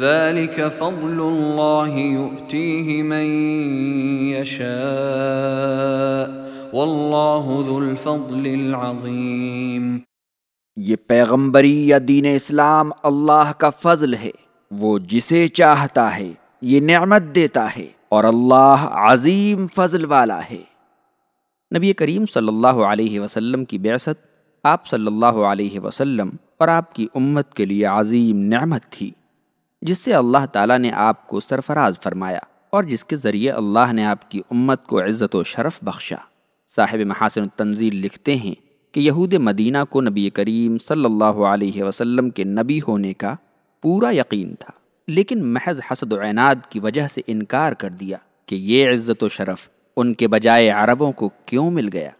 ذلك فضل الله يؤتيه من يشاء. والله ذو الفضل العظيم. یہ پیغمبری یا دین اسلام اللہ کا فضل ہے، وہ جسے چاہتا ہے، یہ نعمت دیتا ہے، اور اللہ عظیم فضل والا ہے۔ نبی کریم صلی اللہ علیہ وسلم کی بعثت، آپ صلی اللہ علیہ وسلم اور آپ کی امت کے لیے عظیم نعمت تھی۔ جس سے اللہ تعالیٰ نے آپ کو سرفراز فرمایا اور جس کے ذریعے اللہ نے آپ کی امت کو عزت و شرف بخشا۔ صاحب محاسن التنزیل لکھتے ہیں کہ یہود مدینہ کو نبی کریم صلی اللہ علیہ وسلم کے نبی ہونے کا پورا یقین تھا، لیکن محض حسد و عناد کی وجہ سے انکار کر دیا کہ یہ عزت و شرف ان کے بجائے عربوں کو کیوں مل گیا۔